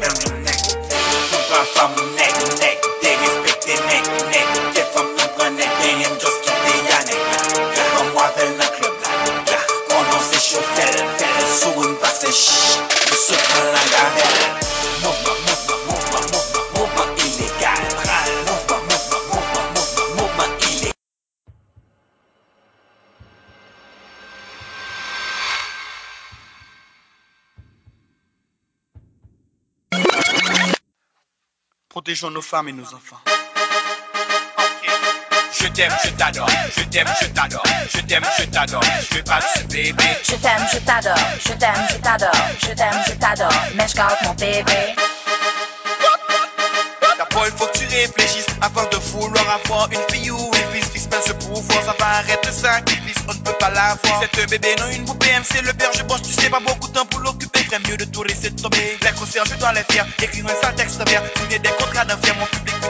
dans mes nègres. Son papa, mon nègre. Protégeons nos femmes et nos enfants. Je t'aime, je t'adore, je t'aime, je t'adore, je t'aime, je t'adore, je vais pas ce bébé. Je t'aime, je t'adore, je t'aime, je t'adore, je t'aime, je t'adore, mais je garde mon bébé. Il faut que tu réfléchisses avant de vouloir avoir une fille ou une fils fixe ce pouvoir, ça va arrêter le sacrifice, on ne peut pas l'avoir. C'est un bébé, non une poupée, MC le père, je bosse, tu sais pas beaucoup de temps pour l'occuper, ferait mieux de tout laisser tomber. Les concerts, je dois les faire, écrire un sale texte vert, signer des contrats d'enfer, mon public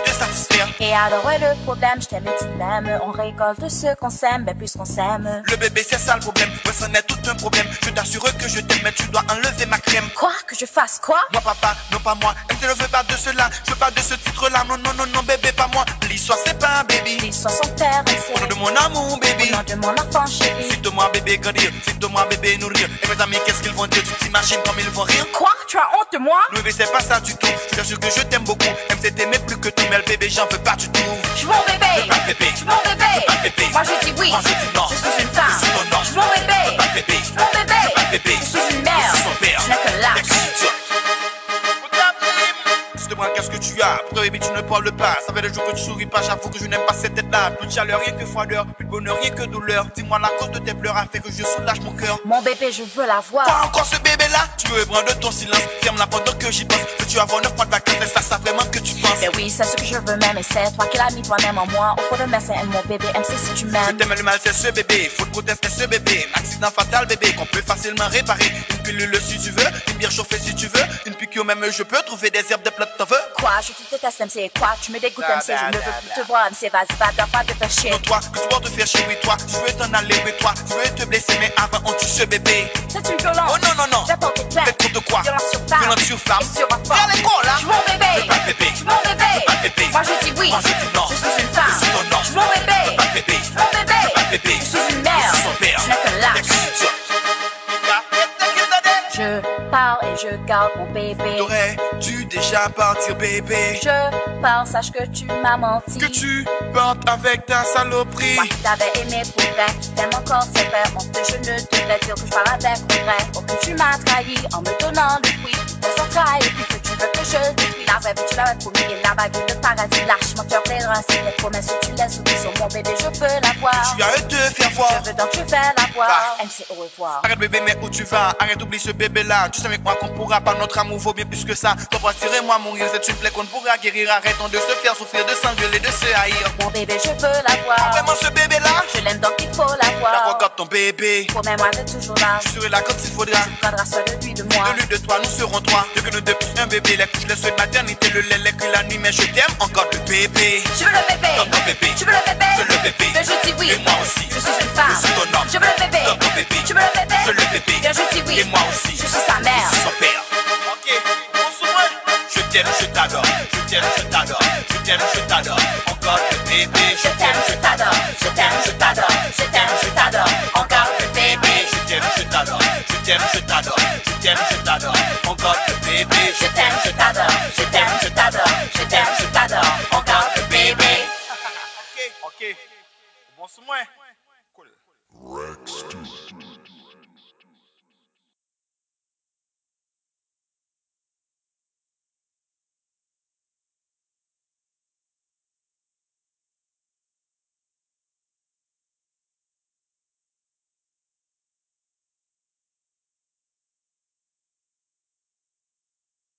alors ouais le problème, je t'aime et tu m'aimes, on récolte ce qu'on sème, ben plus qu'on s'aime. Le bébé, c'est ça le problème, ouais, c'en est tout un problème. Je t'assure que je t'aime, mais tu dois enlever ma crème. Quoi? Que je fasse quoi? Moi papa, non pas moi, MC ne veut pas de cela, je veux pas de ce titre-là, non non non non bébé pas moi, l'histoire c'est pas un baby. L'histoire son père, Au nom de c'est mon amour au baby. nom de mon enfant chéri. Cite-moi bébé grandir, cite-moi bébé nourrir. Et mes amis qu'est-ce qu'ils vont dire, tu t'imagines comme ils vont rire Quoi? Tu as honte de moi? Le bébé c'est pas ça du tout, je t'assure que je t'aime beaucoup. MC t'aimait plus que tout, mais le bébé j'en veux pas du tout. Je mon bébé. Je de bébé. Moi je dis oui. Moi, je dis non. Je suis une femme Je mon bébé. Je de bébé. Je suis une mère Je suis son père. Je n'ai que lâche Tu qu'est-ce que tu as? Pourquoi bébé tu ne parles pas. Ça fait des jours que tu souris pas. J'avoue que je n'aime pas cette tête là Plus de chaleur rien que froideur. Plus de bonheur rien que douleur. Dis-moi la cause de tes pleurs A fait que je soulage mon cœur. Mon bébé je veux l'avoir Pas encore ce bébé là Tu veux prendre ton silence. Ferme la pendant que j'y pense. Veux-tu avoir 9 mois de vacances? Ça, ça vraiment que tu penses? Ben oui, c'est ce que je veux même et c'est toi qui l'as mis toi-même en moi. Au fond de mes seins, mon bébé, MC si tu Je m'aimes. t'aime le mal c'est ce bébé. Faut de protester ce bébé. Un accident fatal bébé Qu'on peut facilement réparer. Une pilule si tu veux. Une bière chauffée si tu veux. Une piqûre même je peux Trouver des herbes des plantes t'en veux? Quoi, je te déteste MC, quoi, tu me dégoûtes MC, je ne veux plus te voir MC, vas-y, va t'en pas de faire chier. Non toi que tu vas te faire chier oui toi. Tu veux t'en aller oui toi. Tu veux te blesser mais avant on tue ce bébé. C'est une violence. Oh non non non. J'ai porté Tête contre quoi. Violence sur femme, sur ma forme Viens l'école là Je m'en bébé, je m'en bébé Je pars et je garde mon bébé. T'aurais dû déjà partir bébé Je pars, sache que tu m'as menti. Que tu partes avec ta saloperie Moi qui t'avais aimé pour vrai, t'aimes encore c'est vrai. En fait, je ne devrais dire que je parle avec regret. Oh, que tu m'as trahi en me donnant le fruit de son. Et puis que tu veux que je détruis la vraie vie, tu l'avais promis. Et la bague de paradis, lâche mon cœur plaira. Si tes promesses, tu laisses oublier sur mon bébé, je veux la voir. Tu as de faire voir Je veux donc, je vais la voir. Va. MC, au revoir. Arrête bébé mais où tu vas Arrête d'oublier ce bébé là Tu sais avec moi qu'on pourra pas Notre amour vaut bien plus que ça Toi partir et moi mourir C'est une plaie qu'on ne pourra guérir Arrêtons de se faire souffrir De s'engueuler, de se haïr Mon bébé, je veux la voir. Vraiment ce bébé là? Je l'aime donc, il faut la voir. regarde ton bébé Promets-moi d'être toujours là. Je serai là quand il faudra Tu prendras soin de lui, de moi. De lui de toi nous serons trois Dès que nous depuis un bébé Les couches, les soins de maternité Le lait, les la nuit Mais je t'aime encore le bébé Je veux le bébé. Dans ton bébé Tu veux le bébé Je veux le bébé Bien, je dis oui. Et moi aussi Je suis une femme. Je suis ton homme Je veux le bébé. Dans ton bébé Tu veux le bébé Je veux le bébé Bien, je dis oui. Et moi aussi Je suis sa mère. Je suis son père Ok, bonsoir Je t'aime, je t'adore Je t'aime, je t'adore Je t'aime, je t'adore Encore le bébé Je t'aime, je t'adore. Je t'aime, je t'adore. Je t'aime, je t'adore. Encore Steve.